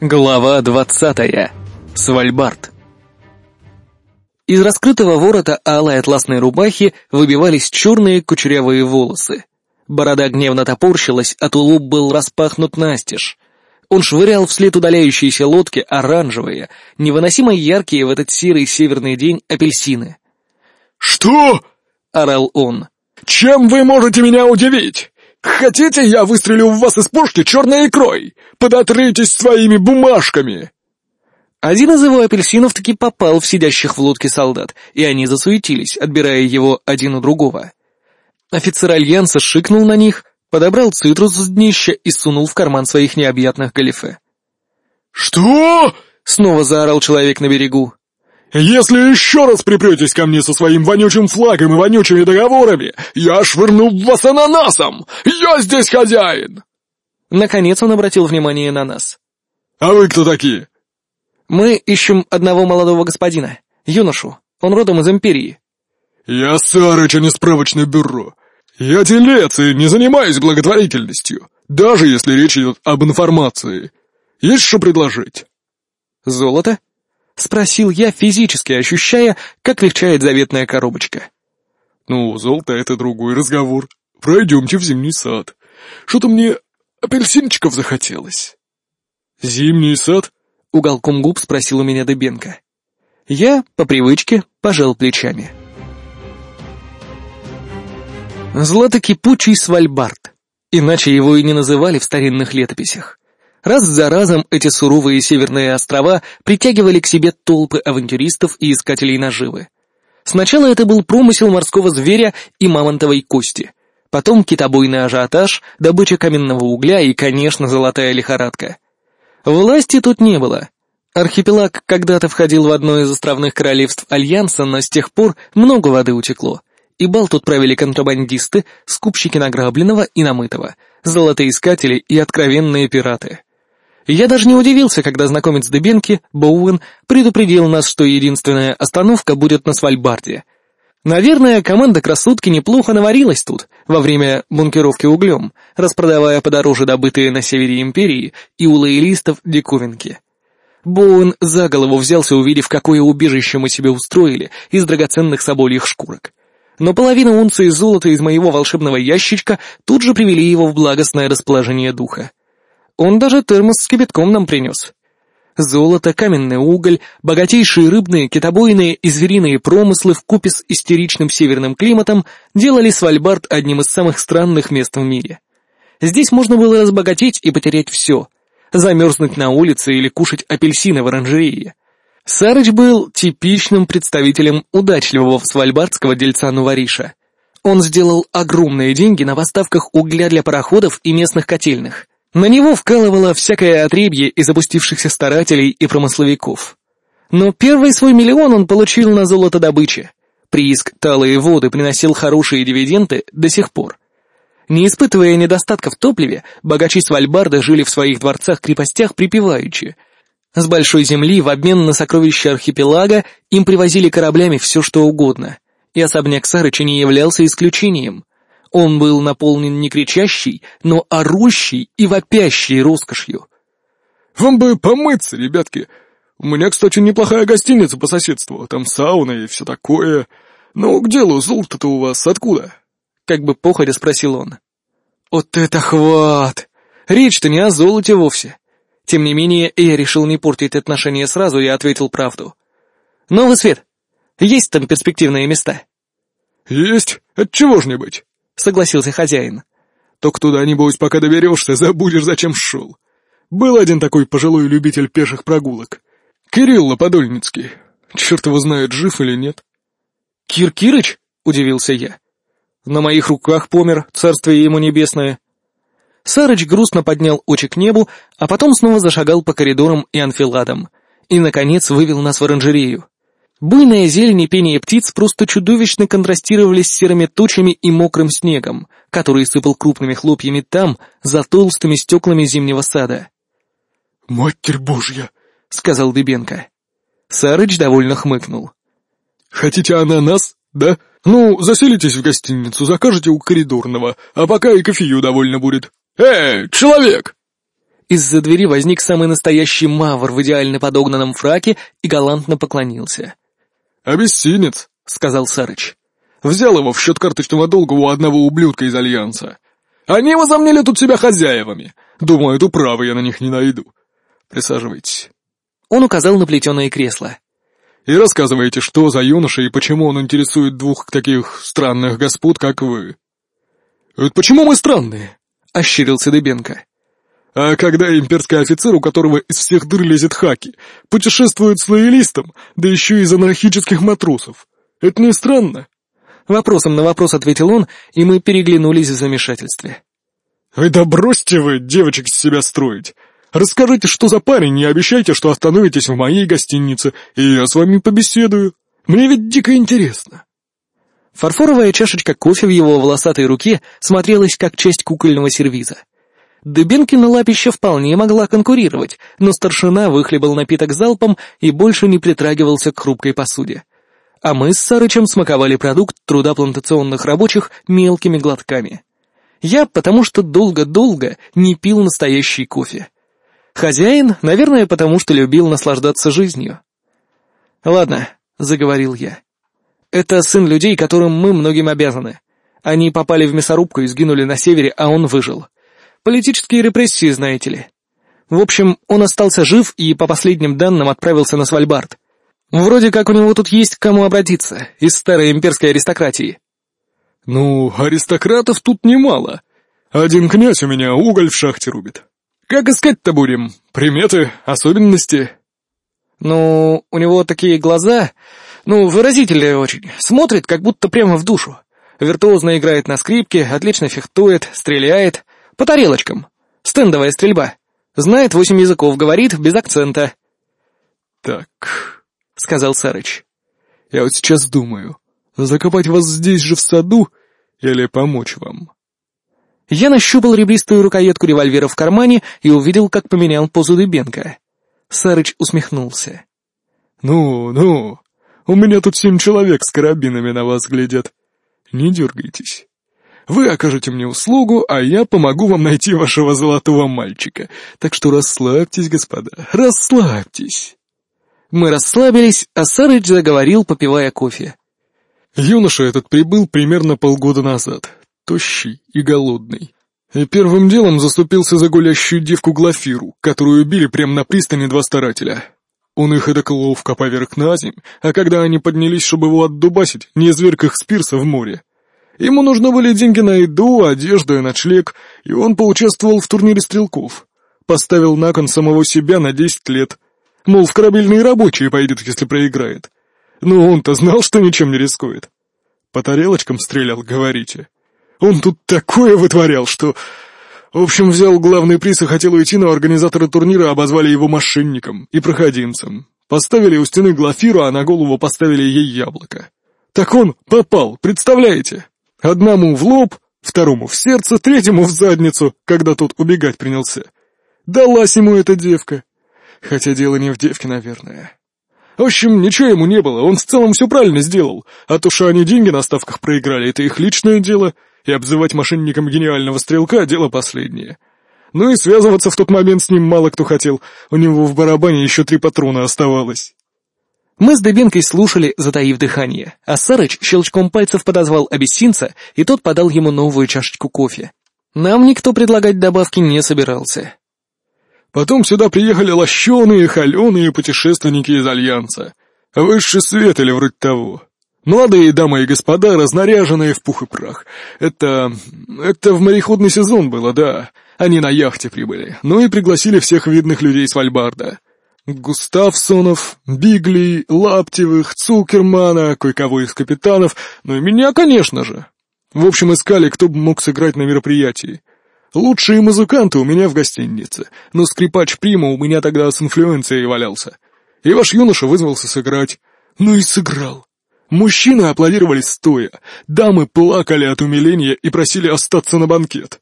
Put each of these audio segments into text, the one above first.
Глава двадцатая. Свальбард. Из раскрытого ворота алой атласной рубахи выбивались черные кучерявые волосы. Борода гневно топорщилась, а тулуп был распахнут настежь. Он швырял вслед удаляющейся лодки оранжевые, невыносимо яркие в этот серый северный день апельсины. «Что?» — орал он. «Чем вы можете меня удивить? Хотите, я выстрелю в вас из пушки черной икрой? Подотритесь своими бумажками!» Один из его апельсинов таки попал в сидящих в лодке солдат, и они засуетились, отбирая его один у другого. Офицер Альянса шикнул на них, подобрал цитрус с днища и сунул в карман своих необъятных галифе. «Что?» — снова заорал человек на берегу. «Если еще раз припретесь ко мне со своим вонючим флагом и вонючими договорами, я швырну вас ананасом! Я здесь хозяин!» Наконец он обратил внимание на нас. «А вы кто такие?» «Мы ищем одного молодого господина, юношу. Он родом из Империи». «Я Сарыч, а не справочное бюро. Я телец и не занимаюсь благотворительностью, даже если речь идет об информации. Есть что предложить?» «Золото?» — спросил я, физически ощущая, как легчает заветная коробочка. «Ну, золото — это другой разговор. Пройдемте в зимний сад. Что-то мне апельсинчиков захотелось». «Зимний сад?» — уголком губ спросил у меня Дыбенко. Я, по привычке, пожал плечами. Златокипучий Свальбард. Иначе его и не называли в старинных летописях. Раз за разом эти суровые северные острова притягивали к себе толпы авантюристов и искателей наживы. Сначала это был промысел морского зверя и мамонтовой кости, потом китобойный ажиотаж, добыча каменного угля и, конечно, золотая лихорадка. Власти тут не было. Архипелаг когда-то входил в одно из островных королевств Альянса, но с тех пор много воды утекло, и бал тут правили контрабандисты, скупщики награбленного и намытого, золотоискатели и откровенные пираты. Я даже не удивился, когда знакомец Дебенки, Боуэн, предупредил нас, что единственная остановка будет на Свальбарде. Наверное, команда красотки неплохо наварилась тут, во время бункеровки углем, распродавая подороже добытые на севере империи и у лоялистов диковинки. Боуэн за голову взялся, увидев, какое убежище мы себе устроили из драгоценных собольих шкурок. Но половина унции золота из моего волшебного ящичка тут же привели его в благостное расположение духа. Он даже термос с кипятком нам принес. Золото, каменный уголь, богатейшие рыбные, китобойные и звериные промыслы в купе с истеричным северным климатом делали Свальбард одним из самых странных мест в мире. Здесь можно было разбогатеть и потерять все. Замерзнуть на улице или кушать апельсины в оранжерее. Сарыч был типичным представителем удачливого свальбардского дельца Нувариша. Он сделал огромные деньги на поставках угля для пароходов и местных котельных. На него вкалывало всякое отребье из опустившихся старателей и промысловиков. Но первый свой миллион он получил на золотодобыче. Прииск «Талые воды» приносил хорошие дивиденды до сих пор. Не испытывая недостатка в топливе, богачи Свальбарда жили в своих дворцах-крепостях припеваючи. С большой земли в обмен на сокровища архипелага им привозили кораблями все что угодно, и особняк Сарыча не являлся исключением. Он был наполнен не кричащей, но орущей и вопящей роскошью. «Вам бы помыться, ребятки. У меня, кстати, неплохая гостиница по соседству, там сауна и все такое. Ну, к делу, золото-то у вас откуда?» Как бы походя спросил он. «Вот это хват! Речь-то не о золоте вовсе». Тем не менее, я решил не портить отношения сразу и ответил правду. «Новый свет. Есть там перспективные места?» «Есть. Отчего ж не быть?» Согласился хозяин. «Только туда, небось, пока доберешься, забудешь, зачем шел. Был один такой пожилой любитель пеших прогулок. Кирилл Подольницкий. Черт его знает, жив или нет». «Кир Кирыч?» — удивился я. «На моих руках помер, царствие ему небесное». Сарыч грустно поднял очи к небу, а потом снова зашагал по коридорам и анфиладам, и, наконец, вывел нас в оранжерею. Буйная зелень и пение птиц просто чудовищно контрастировали с серыми тучами и мокрым снегом, который сыпал крупными хлопьями там, за толстыми стеклами зимнего сада. «Матерь Божья!» — сказал Дыбенко. Сарыч довольно хмыкнул. «Хотите ананас, да? Ну, заселитесь в гостиницу, закажете у коридорного, а пока и кофею довольно будет. Эй, человек!» из-за двери возник самый настоящий мавр в идеально подогнанном фраке и галантно поклонился. «Обессинец», — сказал Сарыч. «Взял его в счет карточного долга у одного ублюдка из Альянса. Они возомнили тут себя хозяевами. Думаю, эту право я на них не найду. Присаживайтесь». Он указал на плетеное кресло. «И рассказывайте, что за юноша и почему он интересует двух таких странных господ, как вы». «Это почему мы странные?» — ощерился Дыбенко. «А когда имперский офицер, у которого из всех дыр лезет хаки, путешествует с лоялистом, да еще и из анархических матросов, это не странно?» Вопросом на вопрос ответил он, и мы переглянулись в замешательстве. «Ой, да бросьте вы, девочек, с себя строить! Расскажите, что за парень, и обещайте, что остановитесь в моей гостинице, и я с вами побеседую. Мне ведь дико интересно». Фарфоровая чашечка кофе в его волосатой руке смотрелась как часть кукольного сервиза. Дыбенкина лапища вполне могла конкурировать, но старшина выхлебал напиток залпом и больше не притрагивался к хрупкой посуде. А мы с Сарычем смаковали продукт труда плантационных рабочих мелкими глотками. Я потому что долго-долго не пил настоящий кофе. Хозяин, наверное, потому что любил наслаждаться жизнью. «Ладно», — заговорил я. «Это сын людей, которым мы многим обязаны. Они попали в мясорубку и сгинули на севере, а он выжил. Политические репрессии, знаете ли. В общем, он остался жив и, по последним данным, отправился на Свальбард. Вроде как у него тут есть к кому обратиться, из старой имперской аристократии». «Ну, аристократов тут немало. Один князь у меня уголь в шахте рубит. Как искать-то будем? Приметы, особенности?» «Ну, у него такие глаза, ну, выразительные очень. Смотрит, как будто прямо в душу. Виртуозно играет на скрипке, отлично фехтует, стреляет. По тарелочкам. Стендовая стрельба. Знает восемь языков, говорит без акцента». «Так», — сказал Сарыч. «Я вот сейчас думаю, закопать вас здесь же в саду или помочь вам?» Я нащупал ребристую рукоятку револьвера в кармане и увидел, как поменял позу Дыбенко. Сарыч усмехнулся. «Ну, ну, у меня тут семь человек с карабинами на вас глядят. Не дергайтесь. Вы окажете мне услугу, а я помогу вам найти вашего золотого мальчика. Так что расслабьтесь, господа, расслабьтесь». Мы расслабились, а Сарыч заговорил, попивая кофе. Юноша этот прибыл примерно полгода назад тощий и голодный. И первым делом заступился за гулящую девку Глафиру, которую били прямо на пристани два старателя. Он их эдак ловко поверг на земь, а когда они поднялись, чтобы его отдубасить, не изверг их с пирса в море. Ему нужны были деньги на еду, одежду и ночлег, и он поучаствовал в турнире стрелков. Поставил на кон самого себя на десять лет. Мол, в корабельные рабочие пойдет, если проиграет. Но он-то знал, что ничем не рискует. По тарелочкам стрелял, говорите. Он тут такое вытворял, что... В общем, взял главный приз и хотел уйти, но организаторы турнира обозвали его мошенником и проходимцем. Поставили у стены Глафиру, а на голову поставили ей яблоко. Так он попал, представляете? Одному в лоб, второму в сердце, третьему в задницу, когда тот убегать принялся. Далась ему эта девка. Хотя дело не в девке, наверное. В общем, ничего ему не было, он в целом все правильно сделал. А то, что они деньги на ставках проиграли, это их личное дело — и обзывать мошенником гениального стрелка — дело последнее. Ну и связываться в тот момент с ним мало кто хотел, у него в барабане еще три патрона оставалось. Мы с Дыбенкой слушали, затаив дыхание, а Сарыч щелчком пальцев подозвал абиссинца, и тот подал ему новую чашечку кофе. Нам никто предлагать добавки не собирался. Потом сюда приехали лощеные, холеные путешественники из Альянса. Высший свет или вроде того. Молодые дамы и господа, разнаряженные в пух и прах. Это... это в мореходный сезон было, да. Они на яхте прибыли. Ну и пригласили всех видных людей с Вальбарда. Густавсонов, Бигли, Лаптевых, Цукермана, кое-кого из капитанов, ну и меня, конечно же. В общем, искали, кто бы мог сыграть на мероприятии. Лучшие музыканты у меня в гостинице, но скрипач Прима у меня тогда с инфлюенцией валялся. И ваш юноша вызвался сыграть. Ну и сыграл. Мужчины аплодировали стоя, дамы плакали от умиления и просили остаться на банкет.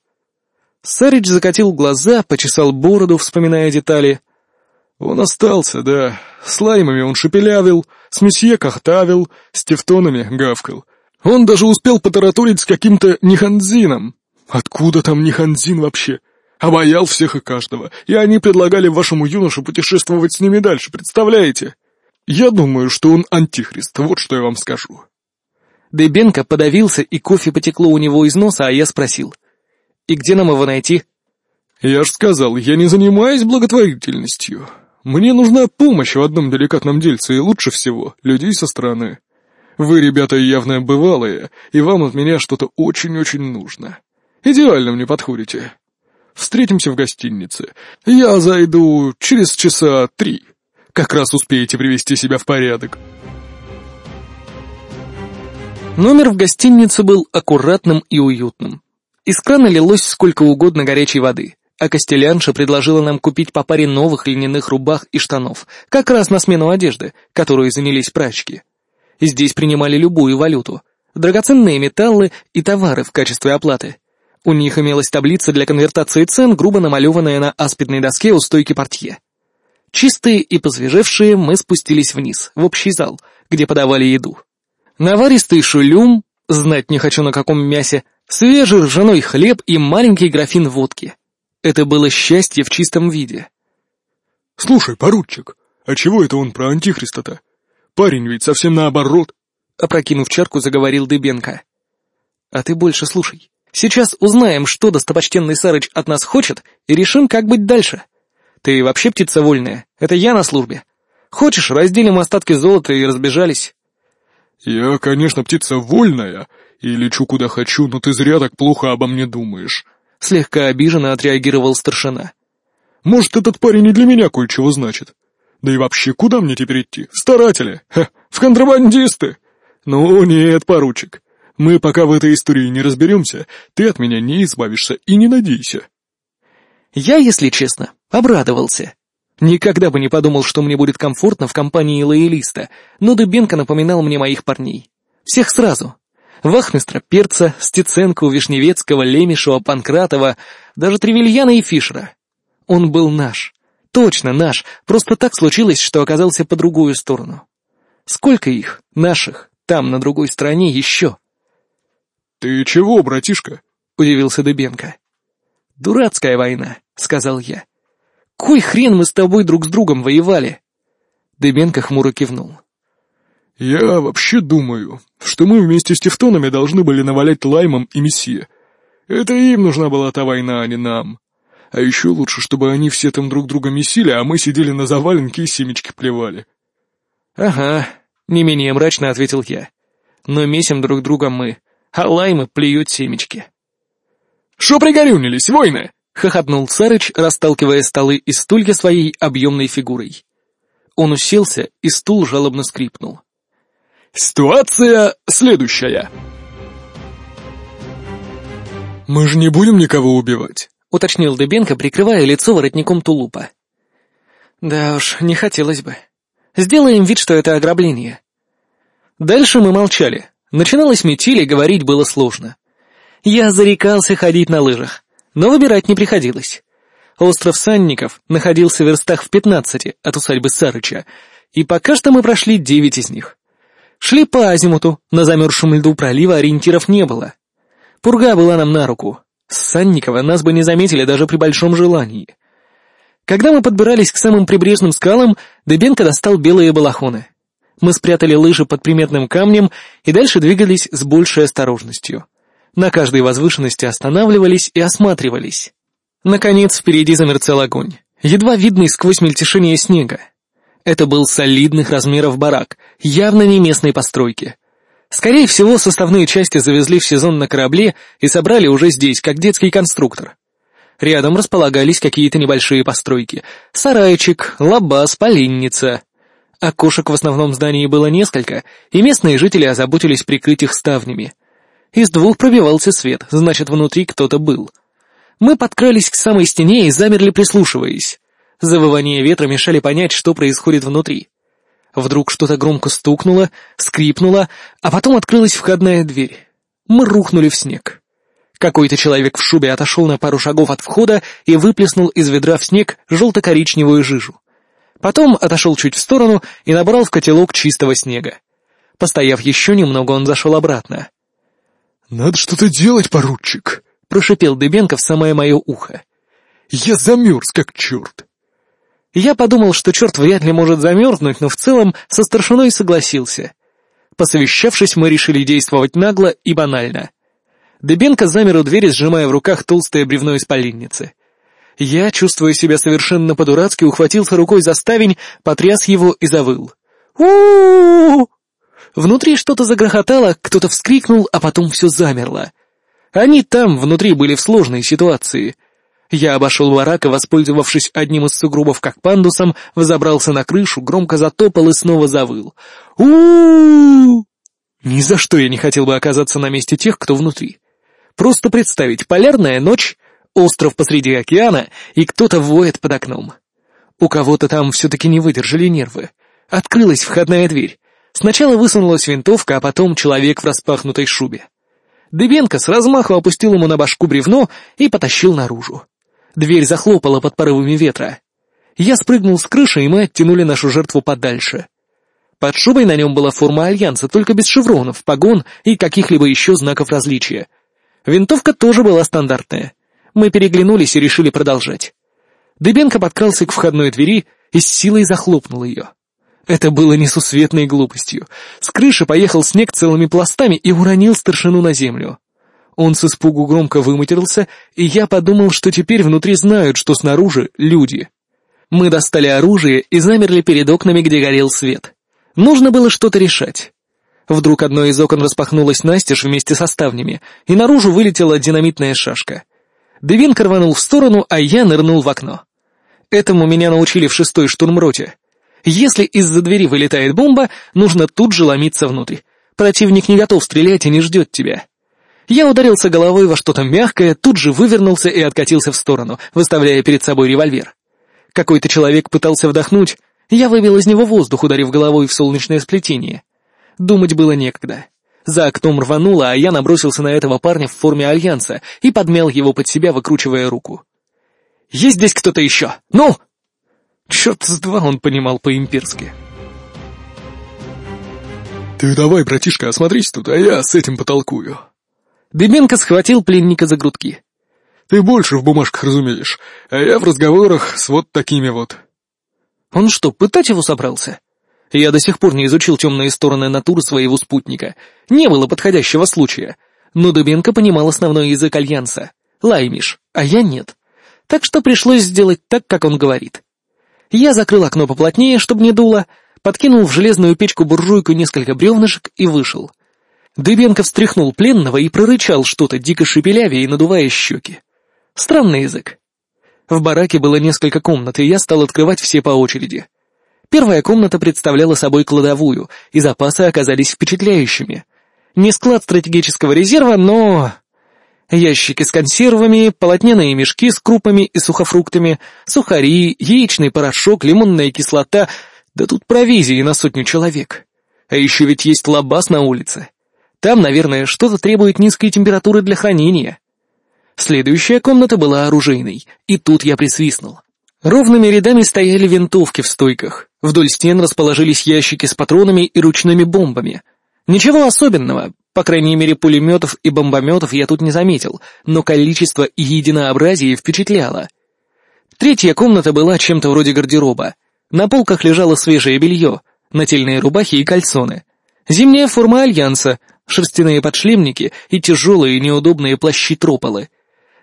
Сарич закатил глаза, почесал бороду, вспоминая детали. Он остался, да. С лаймами он шепелявил, с месье кахтавил, с тефтонами гавкал. Он даже успел потараторить с каким-то Ниханзином. Откуда там Ниханзин вообще? Обаял всех и каждого, и они предлагали вашему юноше путешествовать с ними дальше, представляете? Я думаю, что он антихрист, вот что я вам скажу». Дебенко подавился, и кофе потекло у него из носа, а я спросил. «И где нам его найти?» «Я ж сказал, я не занимаюсь благотворительностью. Мне нужна помощь в одном деликатном дельце, и лучше всего людей со стороны. Вы, ребята, явно бывалые, и вам от меня что-то очень-очень нужно. Идеально мне подходите. Встретимся в гостинице. Я зайду через часа три. Как раз успеете привести себя в порядок». Номер в гостинице был аккуратным и уютным. Из крана лилось сколько угодно горячей воды, а Костелянша предложила нам купить по паре новых льняных рубах и штанов, как раз на смену одежды, которую занялись прачки. Здесь принимали любую валюту, драгоценные металлы и товары в качестве оплаты. У них имелась таблица для конвертации цен, грубо намалеванная на аспидной доске у стойки портье. Чистые и посвежевшие мы спустились вниз, в общий зал, где подавали еду. Наваристый шулюм, знать не хочу на каком мясе, свежий ржаной хлеб и маленький графин водки. Это было счастье в чистом виде. «Слушай, поручик, а чего это он про антихриста-то? Парень ведь совсем наоборот!» Опрокинув чарку, заговорил Дыбенко. «А ты больше слушай. Сейчас узнаем, что достопочтенный Сарыч от нас хочет, и решим, как быть дальше. Ты вообще птица вольная, это я на службе. Хочешь, разделим остатки золота и разбежались. «Я, конечно, птица вольная, и лечу куда хочу, но ты зря так плохо обо мне думаешь», — слегка обиженно отреагировал старшина. «Может, этот парень и для меня кое-чего значит. Да и вообще, куда мне теперь идти? В старатели? Ха, в контрабандисты? Ну нет, поручик, мы пока в этой истории не разберемся, ты от меня не избавишься и не надейся». Я, если честно, обрадовался. Никогда бы не подумал, что мне будет комфортно в компании лоялиста, но Дыбенко напоминал мне моих парней. Всех сразу. Вахмистра Перца, Стеценко, Вишневецкого, Лемешева, Панкратова, даже Тревельяна и Фишера. Он был наш. Точно наш, просто так случилось, что оказался по другую сторону. Сколько их, наших, там, на другой стороне, еще? «Ты чего, братишка?» — удивился Дыбенко. «Дурацкая война», — сказал я. Кой хрен мы с тобой друг с другом воевали?» Дыбенко хмуро кивнул. «Я вообще думаю, что мы вместе с тевтонами должны были навалять Лаймом и Мессия. Это им нужна была та война, а не нам. А еще лучше, чтобы они все там друг друга месили, а мы сидели на заваленке и семечки плевали». «Ага», — не менее мрачно ответил я. «Но месим друг друга мы, а Лаймы плюют семечки». «Шо пригорюнились, войны?» — хохотнул Сарыч, расталкивая столы и стулья своей объемной фигурой. Он уселся, и стул жалобно скрипнул. «Ситуация следующая!» «Мы же не будем никого убивать», — уточнил Дыбенко, прикрывая лицо воротником тулупа. «Да уж, не хотелось бы. Сделаем вид, что это ограбление». Дальше мы молчали. Начиналось метель, говорить было сложно. Я зарекался ходить на лыжах но выбирать не приходилось. Остров Санников находился в верстах в пятнадцати от усадьбы Сарыча, и пока что мы прошли девять из них. Шли по азимуту, на замерзшем льду пролива ориентиров не было. Пурга была нам на руку. С Санникова нас бы не заметили даже при большом желании. Когда мы подбирались к самым прибрежным скалам, Дебенко достал белые балахоны. Мы спрятали лыжи под приметным камнем и дальше двигались с большей осторожностью. На каждой возвышенности останавливались и осматривались. Наконец, впереди замерцал огонь, едва видный сквозь мельтешение снега. Это был солидных размеров барак, явно не местной постройки. Скорее всего, составные части завезли в сезон на корабле и собрали уже здесь, как детский конструктор. Рядом располагались какие-то небольшие постройки. Сарайчик, лабаз, поленница. Окошек в основном здании было несколько, и местные жители озаботились прикрыть их ставнями — из двух пробивался свет, значит, внутри кто-то был. Мы подкрались к самой стене и замерли, прислушиваясь. Завывание ветра мешали понять, что происходит внутри. Вдруг что-то громко стукнуло, скрипнуло, а потом открылась входная дверь. Мы рухнули в снег. Какой-то человек в шубе отошел на пару шагов от входа и выплеснул из ведра в снег желто-коричневую жижу. Потом отошел чуть в сторону и набрал в котелок чистого снега. Постояв еще немного, он зашел обратно. «Надо что-то делать, поручик», — прошипел Дыбенко в самое мое ухо. Я замерз, как черт. Я подумал, что черт вряд ли может замерзнуть, но в целом со старшиной согласился. Посовещавшись, мы решили действовать нагло и банально. Дебенко замер у двери, сжимая в руках толстое бревно из поленницы. Я, чувствуя себя совершенно по-дурацки, ухватился рукой за ставень, потряс его и завыл. у у Внутри что-то загрохотало, кто-то вскрикнул, а потом все замерло. Они там, внутри, были в сложной ситуации. Я обошел барак и, воспользовавшись одним из сугробов как пандусом, взобрался на крышу, громко затопал и снова завыл. у Ни за что я не хотел бы оказаться на месте тех, кто внутри. Просто представить полярная ночь, остров посреди океана, и кто-то воет под окном. У кого-то там все-таки не выдержали нервы. Открылась входная дверь. Сначала высунулась винтовка, а потом человек в распахнутой шубе. Дыбенко с размаху опустил ему на башку бревно и потащил наружу. Дверь захлопала под порывами ветра. Я спрыгнул с крыши, и мы оттянули нашу жертву подальше. Под шубой на нем была форма Альянса, только без шевронов, погон и каких-либо еще знаков различия. Винтовка тоже была стандартная. Мы переглянулись и решили продолжать. Дыбенко подкрался к входной двери и с силой захлопнул ее. Это было несусветной глупостью. С крыши поехал снег целыми пластами и уронил старшину на землю. Он с испугу громко выматерился, и я подумал, что теперь внутри знают, что снаружи люди. Мы достали оружие и замерли перед окнами, где горел свет. Нужно было что-то решать. Вдруг одно из окон распахнулось настежь вместе со ставнями, и наружу вылетела динамитная шашка. Девинка рванул в сторону, а я нырнул в окно. Этому меня научили в шестой штурмроте. Если из-за двери вылетает бомба, нужно тут же ломиться внутрь. Противник не готов стрелять и не ждет тебя. Я ударился головой во что-то мягкое, тут же вывернулся и откатился в сторону, выставляя перед собой револьвер. Какой-то человек пытался вдохнуть, я выбил из него воздух, ударив головой в солнечное сплетение. Думать было некогда. За окном рвануло, а я набросился на этого парня в форме альянса и подмял его под себя, выкручивая руку. «Есть здесь кто-то еще? Ну!» Черт с два он понимал по-имперски. «Ты давай, братишка, осмотрись тут, а я с этим потолкую». Дыбенко схватил пленника за грудки. «Ты больше в бумажках разумеешь, а я в разговорах с вот такими вот». «Он что, пытать его собрался?» Я до сих пор не изучил темные стороны натуры своего спутника. Не было подходящего случая. Но Дубенко понимал основной язык Альянса. Лаймиш, а я нет. Так что пришлось сделать так, как он говорит. Я закрыл окно поплотнее, чтобы не дуло, подкинул в железную печку буржуйку несколько бревнышек и вышел. Дыбенко встряхнул пленного и прорычал что-то, дико шепелявя и надувая щеки. Странный язык. В бараке было несколько комнат, и я стал открывать все по очереди. Первая комната представляла собой кладовую, и запасы оказались впечатляющими. Не склад стратегического резерва, но ящики с консервами, полотняные мешки с крупами и сухофруктами, сухари, яичный порошок, лимонная кислота, да тут провизии на сотню человек. А еще ведь есть лабаз на улице. Там, наверное, что-то требует низкой температуры для хранения. Следующая комната была оружейной, и тут я присвистнул. Ровными рядами стояли винтовки в стойках, вдоль стен расположились ящики с патронами и ручными бомбами. Ничего особенного, по крайней мере, пулеметов и бомбометов я тут не заметил, но количество и единообразие впечатляло. Третья комната была чем-то вроде гардероба. На полках лежало свежее белье, нательные рубахи и кальсоны. Зимняя форма Альянса, шерстяные подшлемники и тяжелые неудобные плащи-трополы.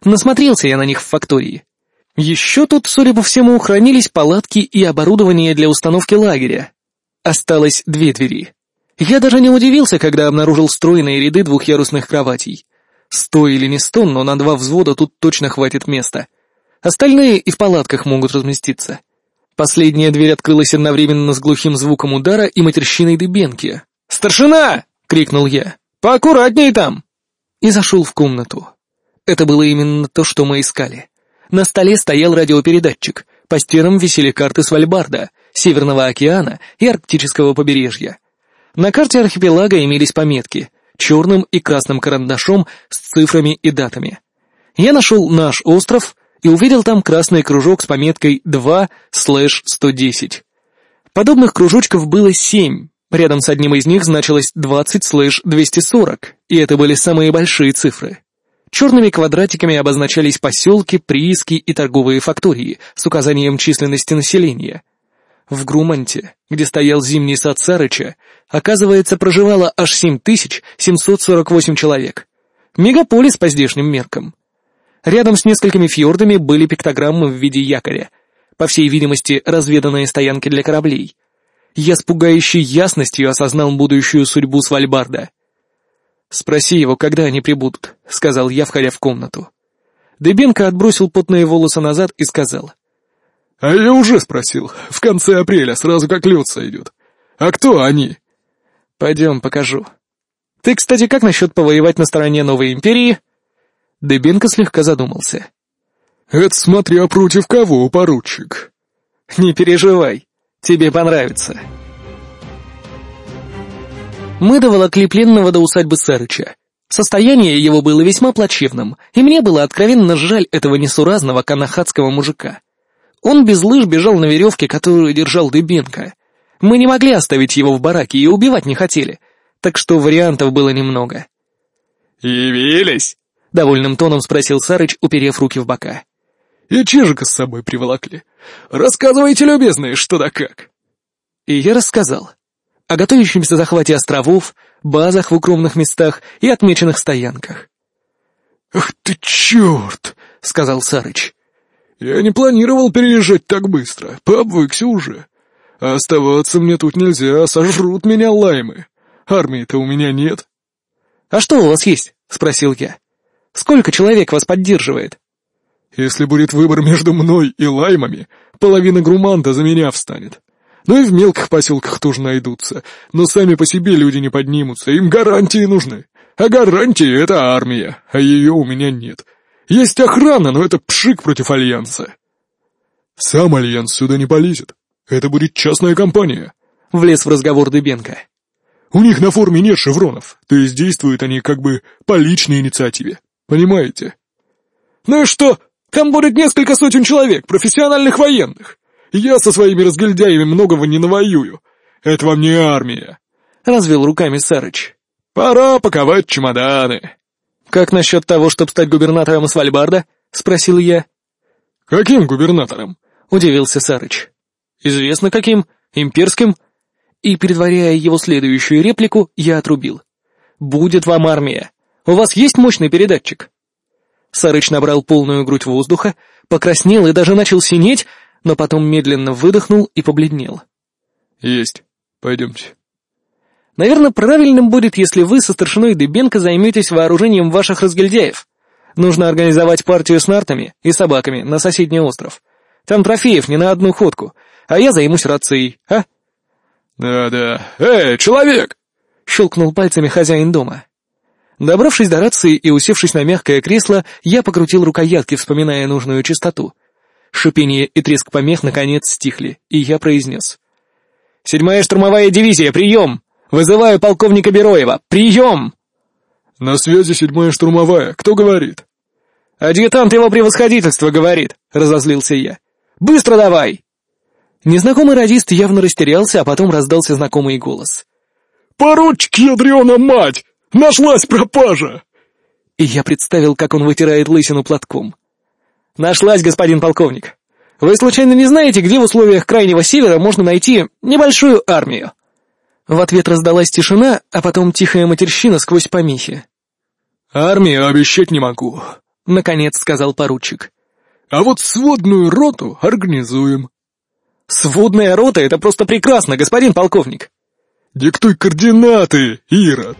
Насмотрелся я на них в фактории. Еще тут, судя по всему, хранились палатки и оборудование для установки лагеря. Осталось две двери. Я даже не удивился, когда обнаружил стройные ряды двухъярусных кроватей. Сто или не сто, но на два взвода тут точно хватит места. Остальные и в палатках могут разместиться. Последняя дверь открылась одновременно с глухим звуком удара и матерщиной дыбенки. «Старшина!» — крикнул я. «Поаккуратнее там!» И зашел в комнату. Это было именно то, что мы искали. На столе стоял радиопередатчик, по стенам висели карты Свальбарда, Северного океана и Арктического побережья. На карте архипелага имелись пометки черным и красным карандашом с цифрами и датами. Я нашел наш остров и увидел там красный кружок с пометкой 2/110. Подобных кружочков было семь, рядом с одним из них значилось 20/240, и это были самые большие цифры. Черными квадратиками обозначались поселки, прииски и торговые фактории с указанием численности населения. В Груманте, где стоял зимний сад Сарыча, оказывается, проживало аж 7748 человек. Мегаполис по здешним меркам. Рядом с несколькими фьордами были пиктограммы в виде якоря. По всей видимости, разведанные стоянки для кораблей. Я с пугающей ясностью осознал будущую судьбу Свальбарда — «Спроси его, когда они прибудут», — сказал я, входя в комнату. Дебенко отбросил потные волосы назад и сказал. «А я уже спросил. В конце апреля, сразу как лед сойдет. А кто они?» «Пойдем, покажу. Ты, кстати, как насчет повоевать на стороне новой империи?» Дебенко слегка задумался. «Это смотря против кого, поручик?» «Не переживай, тебе понравится». Мы доволокли пленного до усадьбы Сарыча. Состояние его было весьма плачевным, и мне было откровенно жаль этого несуразного канахатского мужика. Он без лыж бежал на веревке, которую держал Дыбенко. Мы не могли оставить его в бараке и убивать не хотели, так что вариантов было немного. «Явились?» — довольным тоном спросил Сарыч, уперев руки в бока. «И чижика с собой приволокли. Рассказывайте, любезные, что да как». И я рассказал о готовящемся захвате островов, базах в укромных местах и отмеченных стоянках. «Ах ты черт!» — сказал Сарыч. «Я не планировал переезжать так быстро, пообвыкся уже. А оставаться мне тут нельзя, сожрут меня лаймы. Армии-то у меня нет». «А что у вас есть?» — спросил я. «Сколько человек вас поддерживает?» «Если будет выбор между мной и лаймами, половина груманта за меня встанет. Ну и в мелких поселках тоже найдутся, но сами по себе люди не поднимутся, им гарантии нужны. А гарантии — это армия, а ее у меня нет. Есть охрана, но это пшик против Альянса. Сам Альянс сюда не полезет. Это будет частная компания. Влез в разговор Дыбенко. У них на форме нет шевронов, то есть действуют они как бы по личной инициативе. Понимаете? Ну и что? Там будет несколько сотен человек, профессиональных военных. Я со своими разгильдяями многого не навоюю. Это вам не армия. Развел руками Сарыч. Пора паковать чемоданы. Как насчет того, чтобы стать губернатором Свальбарда? Спросил я. Каким губернатором? Удивился Сарыч. Известно каким. Имперским. И, предваряя его следующую реплику, я отрубил. «Будет вам армия. У вас есть мощный передатчик?» Сарыч набрал полную грудь воздуха, покраснел и даже начал синеть, но потом медленно выдохнул и побледнел. «Есть. Пойдемте». «Наверное, правильным будет, если вы со старшиной Дыбенко займетесь вооружением ваших разгильдяев. Нужно организовать партию с нартами и собаками на соседний остров. Там трофеев не на одну ходку, а я займусь рацией, а?» «Да-да. Эй, человек!» — щелкнул пальцами хозяин дома. Добравшись до рации и усевшись на мягкое кресло, я покрутил рукоятки, вспоминая нужную частоту. Шипение и треск помех наконец стихли, и я произнес. «Седьмая штурмовая дивизия, прием! Вызываю полковника Бероева! Прием!» «На связи седьмая штурмовая. Кто говорит?» «Адъютант его превосходительства говорит», — разозлился я. «Быстро давай!» Незнакомый радист явно растерялся, а потом раздался знакомый голос. «Поручик, ядрена мать! Нашлась пропажа!» И я представил, как он вытирает лысину платком. «Нашлась, господин полковник. Вы случайно не знаете, где в условиях Крайнего Севера можно найти небольшую армию?» В ответ раздалась тишина, а потом тихая матерщина сквозь помехи. «Армию обещать не могу», — наконец сказал поручик. «А вот сводную роту организуем». «Сводная рота — это просто прекрасно, господин полковник!» «Диктуй координаты, Ирод!»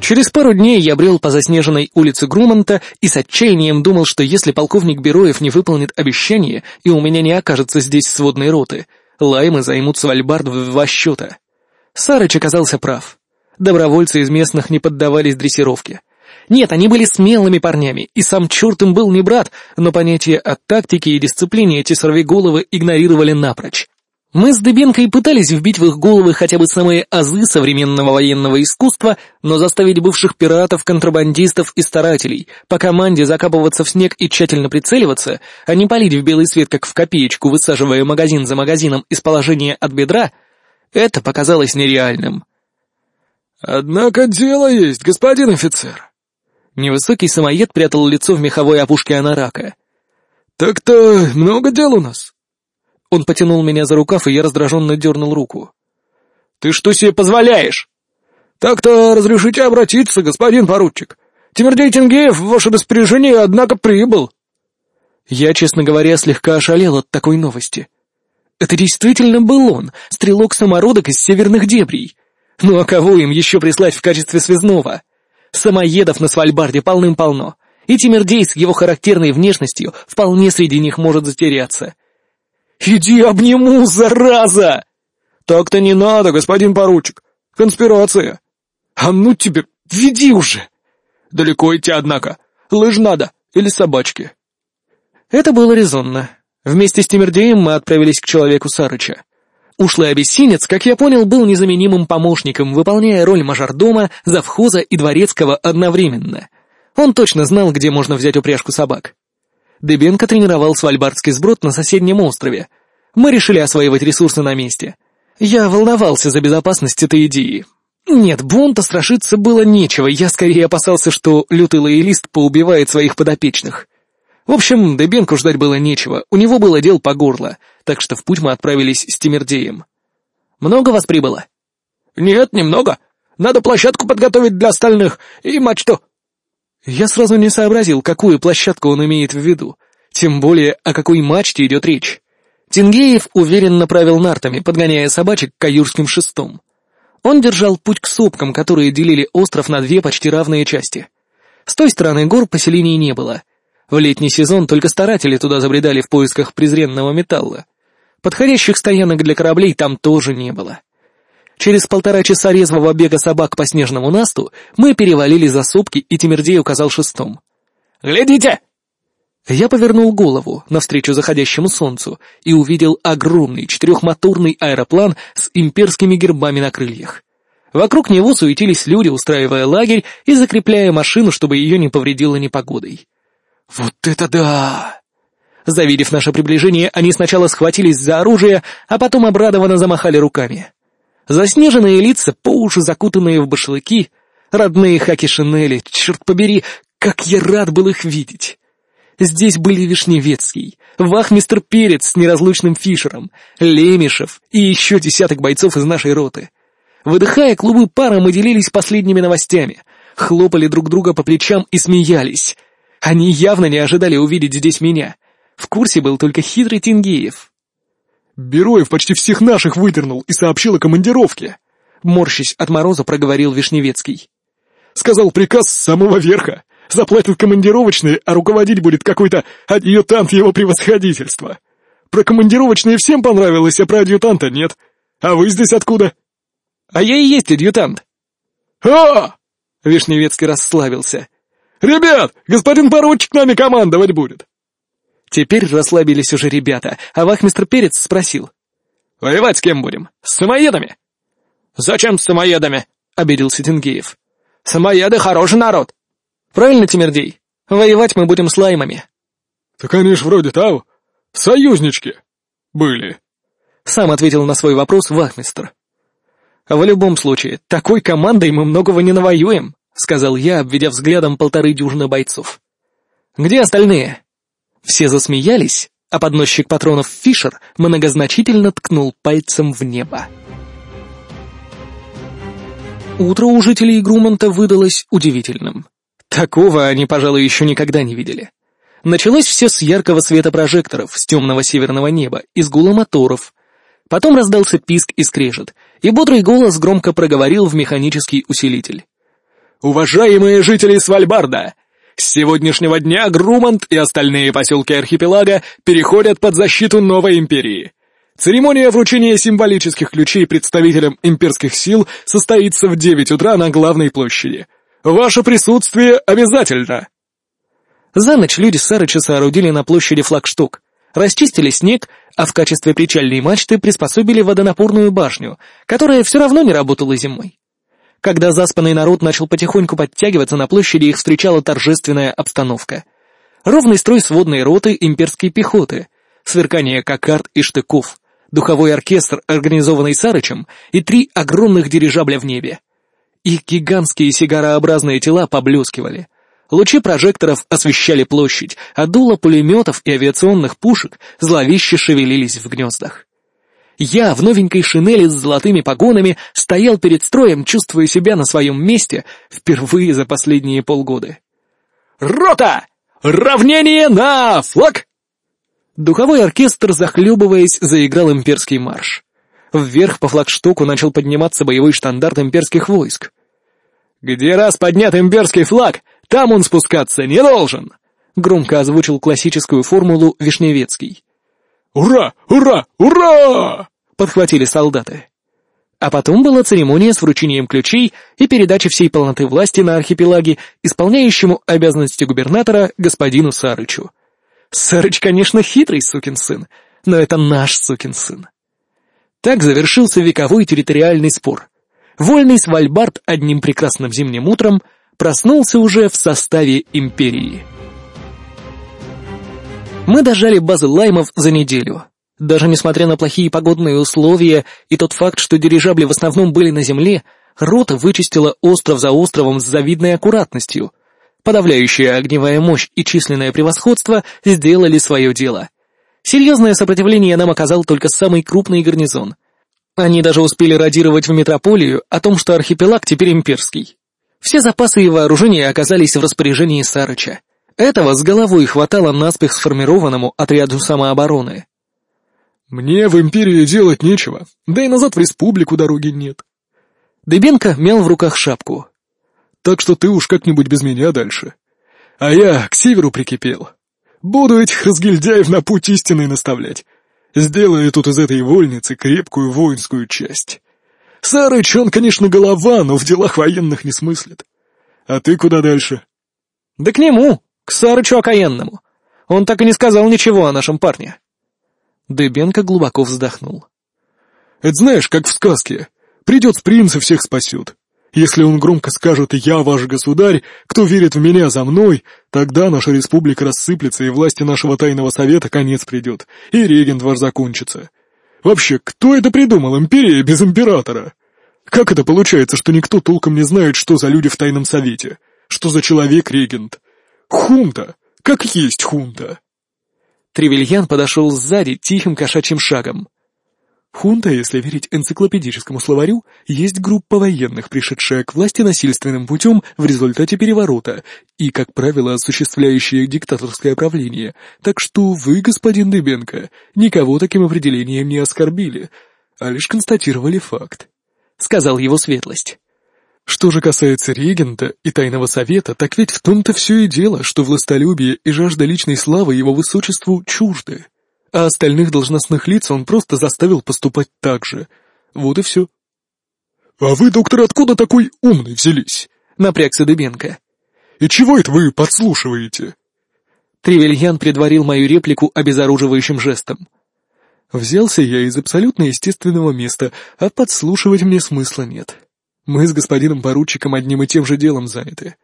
Через пару дней я брел по заснеженной улице Груманта и с отчаянием думал, что если полковник Бероев не выполнит обещание, и у меня не окажется здесь сводной роты, лаймы займут Свальбард в два счета. Сарыч оказался прав. Добровольцы из местных не поддавались дрессировке. Нет, они были смелыми парнями, и сам черт им был не брат, но понятие о тактике и дисциплине эти сорвиголовы игнорировали напрочь. Мы с Дыбенко пытались вбить в их головы хотя бы самые азы современного военного искусства, но заставить бывших пиратов, контрабандистов и старателей по команде закапываться в снег и тщательно прицеливаться, а не палить в белый свет, как в копеечку, высаживая магазин за магазином из положения от бедра, это показалось нереальным. «Однако дело есть, господин офицер!» Невысокий самоед прятал лицо в меховой опушке анарака. «Так-то много дел у нас». Он потянул меня за рукав, и я раздраженно дернул руку. «Ты что себе позволяешь?» «Так-то разрешите обратиться, господин поручик. Тимирдей Тенгеев в ваше распоряжение, однако, прибыл». Я, честно говоря, слегка ошалел от такой новости. Это действительно был он, стрелок-самородок из северных дебрей. Ну а кого им еще прислать в качестве связного? Самоедов на Свальбарде полным-полно, и Тимирдей с его характерной внешностью вполне среди них может затеряться. «Иди обниму, зараза!» «Так-то не надо, господин поручик. Конспирация. А ну тебе, веди уже!» «Далеко идти, однако. Лыж надо. Или собачки». Это было резонно. Вместе с Тимирдеем мы отправились к человеку Сарыча. Ушлый обессинец, как я понял, был незаменимым помощником, выполняя роль мажордома, завхоза и дворецкого одновременно. Он точно знал, где можно взять упряжку собак. Дебенко тренировал свальбардский сброд на соседнем острове. Мы решили осваивать ресурсы на месте. Я волновался за безопасность этой идеи. Нет, бунта страшиться было нечего, я скорее опасался, что лютый лоялист поубивает своих подопечных. В общем, Дебенку ждать было нечего, у него было дел по горло, так что в путь мы отправились с Тимирдеем. «Много вас прибыло?» «Нет, немного. Надо площадку подготовить для остальных и мачту». Я сразу не сообразил, какую площадку он имеет в виду, тем более о какой мачте идет речь. Тингеев уверенно правил нартами, подгоняя собачек к каюрским шестом. Он держал путь к сопкам, которые делили остров на две почти равные части. С той стороны гор поселений не было, в летний сезон только старатели туда забредали в поисках презренного металла. Подходящих стоянок для кораблей там тоже не было. Через полтора часа резвого бега собак по снежному насту мы перевалили за сопки, и Тимирдей указал шестом. «Глядите!» Я повернул голову навстречу заходящему солнцу и увидел огромный четырехмоторный аэроплан с имперскими гербами на крыльях. Вокруг него суетились люди, устраивая лагерь и закрепляя машину, чтобы ее не повредило непогодой. «Вот это да!» Завидев наше приближение, они сначала схватились за оружие, а потом обрадованно замахали руками. Заснеженные лица, по уши закутанные в башлыки, родные хаки-шинели, черт побери, как я рад был их видеть. Здесь были Вишневецкий, вахмистр Перец с неразлучным Фишером, Лемешев и еще десяток бойцов из нашей роты. Выдыхая клубы пара, мы делились последними новостями, хлопали друг друга по плечам и смеялись — они явно не ожидали увидеть здесь меня. В курсе был только хитрый Тингеев. «Бероев почти всех наших выдернул и сообщил о командировке», — морщись от мороза проговорил Вишневецкий. «Сказал приказ с самого верха. Заплатят командировочные, а руководить будет какой-то адъютант его превосходительства. Про командировочные всем понравилось, а про адъютанта нет. А вы здесь откуда?» «А я и есть адъютант». «А!» — Вишневецкий расслабился. «Ребят, господин поручик нами командовать будет!» Теперь расслабились уже ребята, а вахмистр Перец спросил. «Воевать с кем будем? С самоедами?» «Зачем с самоедами?» — обиделся Тингеев. «Самоеды — хороший народ!» «Правильно, Тимирдей? Воевать мы будем с лаймами». «Так они ж вроде того, союзнички были». Сам ответил на свой вопрос вахмистр. «В любом случае, такой командой мы многого не навоюем», — сказал я, обведя взглядом полторы дюжины бойцов. «Где остальные?» Все засмеялись, а подносчик патронов Фишер многозначительно ткнул пальцем в небо. Утро у жителей Грумонта выдалось удивительным. Такого они, пожалуй, еще никогда не видели. Началось все с яркого света прожекторов, с темного северного неба, из гула моторов. Потом раздался писк и скрежет, и бодрый голос громко проговорил в механический усилитель. Уважаемые жители Свальбарда! С сегодняшнего дня Грумант и остальные поселки архипелага переходят под защиту новой империи. Церемония вручения символических ключей представителям имперских сил состоится в 9 утра на главной площади. Ваше присутствие обязательно!» За ночь люди Сарыча соорудили на площади флагшток, расчистили снег, а в качестве причальной мачты приспособили водонапорную башню, которая все равно не работала зимой. Когда заспанный народ начал потихоньку подтягиваться на площади, их встречала торжественная обстановка. Ровный строй сводной роты имперской пехоты, сверкание кокард и штыков, духовой оркестр, организованный Сарычем, и три огромных дирижабля в небе. Их гигантские сигарообразные тела поблескивали. Лучи прожекторов освещали площадь, а дула пулеметов и авиационных пушек зловеще шевелились в гнездах. Я в новенькой шинели с золотыми погонами стоял перед строем, чувствуя себя на своем месте впервые за последние полгода. «Рота! Равнение на флаг!» Духовой оркестр, захлебываясь, заиграл имперский марш. Вверх по флагштоку начал подниматься боевой штандарт имперских войск. «Где раз поднят имперский флаг, там он спускаться не должен!» Громко озвучил классическую формулу Вишневецкий. «Ура! Ура! Ура!» — подхватили солдаты. А потом была церемония с вручением ключей и передачей всей полноты власти на архипелаге исполняющему обязанности губернатора господину Сарычу. Сарыч, конечно, хитрый сукин сын, но это наш сукин сын. Так завершился вековой территориальный спор. Вольный Свальбард одним прекрасным зимним утром проснулся уже в составе империи. Мы дожали базы лаймов за неделю. Даже несмотря на плохие погодные условия и тот факт, что дирижабли в основном были на земле, рота вычистила остров за островом с завидной аккуратностью. Подавляющая огневая мощь и численное превосходство сделали свое дело. Серьезное сопротивление нам оказал только самый крупный гарнизон. Они даже успели радировать в метрополию о том, что архипелаг теперь имперский. Все запасы и вооружения оказались в распоряжении Сарыча. Этого с головой хватало наспех сформированному отряду самообороны. «Мне в империи делать нечего, да и назад в республику дороги нет». Дыбенко мял в руках шапку. «Так что ты уж как-нибудь без меня дальше. А я к северу прикипел. Буду этих разгильдяев на путь истинный наставлять. Сделаю тут из этой вольницы крепкую воинскую часть. Сарыч, он, конечно, голова, но в делах военных не смыслит. А ты куда дальше?» «Да к нему!» К Сарычу окаянному. Он так и не сказал ничего о нашем парне. Дыбенко глубоко вздохнул. «Это знаешь, как в сказке. Придет принц и всех спасет. Если он громко скажет «Я ваш государь», кто верит в меня за мной, тогда наша республика рассыплется, и власти нашего тайного совета конец придет, и регент ваш закончится. Вообще, кто это придумал, империя без императора? Как это получается, что никто толком не знает, что за люди в тайном совете? Что за человек-регент? Хунта! Как есть хунта!» Тревельян подошел сзади тихим кошачьим шагом. Хунта, если верить энциклопедическому словарю, есть группа военных, пришедшая к власти насильственным путем в результате переворота и, как правило, осуществляющая диктаторское правление, так что вы, господин Дыбенко, никого таким определением не оскорбили, а лишь констатировали факт, — сказал его светлость. Что же касается регента и тайного совета, так ведь в том-то все и дело, что властолюбие и жажда личной славы его высочеству чужды, а остальных должностных лиц он просто заставил поступать так же. Вот и все. «А вы, доктор, откуда такой умный взялись?» — напрягся Дыбенко. «И чего это вы подслушиваете?» Тревельян предварил мою реплику обезоруживающим жестом. «Взялся я из абсолютно естественного места, а подслушивать мне смысла нет». Мы с господином поручиком одним и тем же делом заняты.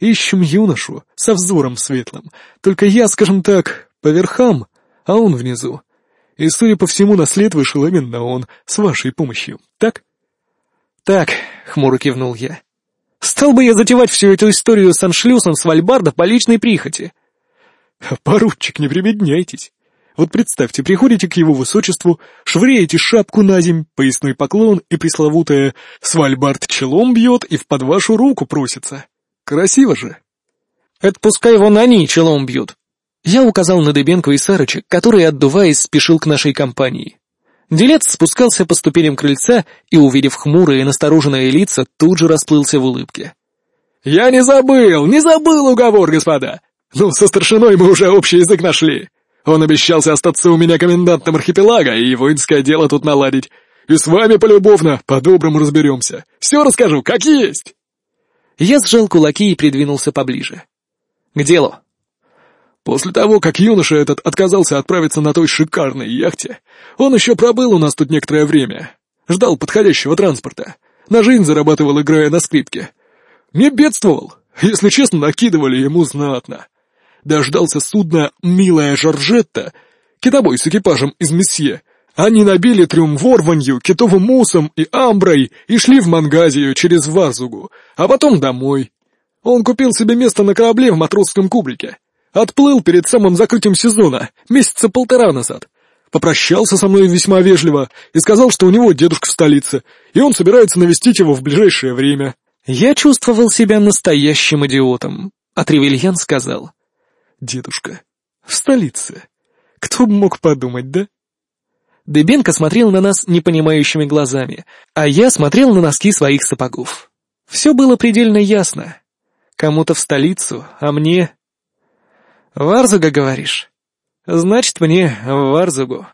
Ищем юношу со взором светлым, только я, скажем так, по верхам, а он внизу. И, судя по всему, на след вышел именно он, с вашей помощью, так? Так, хмуро кивнул я. Стал бы я затевать всю эту историю с аншлюсом с Вальбарда по личной прихоти. Поручик, не прибедняйтесь. Вот представьте, приходите к его высочеству, швыряете шапку на земь, поясной поклон и пресловутое «Свальбард челом бьет и в под вашу руку просится». Красиво же. Это пускай вон они челом бьют. Я указал на Дыбенко и Сарыча, который, отдуваясь, спешил к нашей компании. Делец спускался по ступеням крыльца и, увидев хмурые и настороженные лица, тут же расплылся в улыбке. «Я не забыл, не забыл уговор, господа! Ну, со старшиной мы уже общий язык нашли!» Он обещался остаться у меня комендантом архипелага и воинское дело тут наладить. И с вами полюбовно, по-доброму разберемся. Все расскажу, как есть!» Я сжал кулаки и придвинулся поближе. «К делу!» После того, как юноша этот отказался отправиться на той шикарной яхте, он еще пробыл у нас тут некоторое время. Ждал подходящего транспорта. На жизнь зарабатывал, играя на скрипке. Не бедствовал. Если честно, накидывали ему знатно дождался судна «Милая Жоржетта», китобой с экипажем из Месье, Они набили трюм ворванью, китовым мусом и амброй и шли в Мангазию через Варзугу, а потом домой. Он купил себе место на корабле в матросском кубрике. Отплыл перед самым закрытием сезона, месяца полтора назад. Попрощался со мной весьма вежливо и сказал, что у него дедушка в столице, и он собирается навестить его в ближайшее время. Я чувствовал себя настоящим идиотом, а Тревельян сказал. «Дедушка, в столице. Кто бы мог подумать, да?» Дебенко смотрел на нас непонимающими глазами, а я смотрел на носки своих сапогов. Все было предельно ясно. Кому-то в столицу, а мне... «Варзуга, говоришь?» «Значит, мне в Варзугу».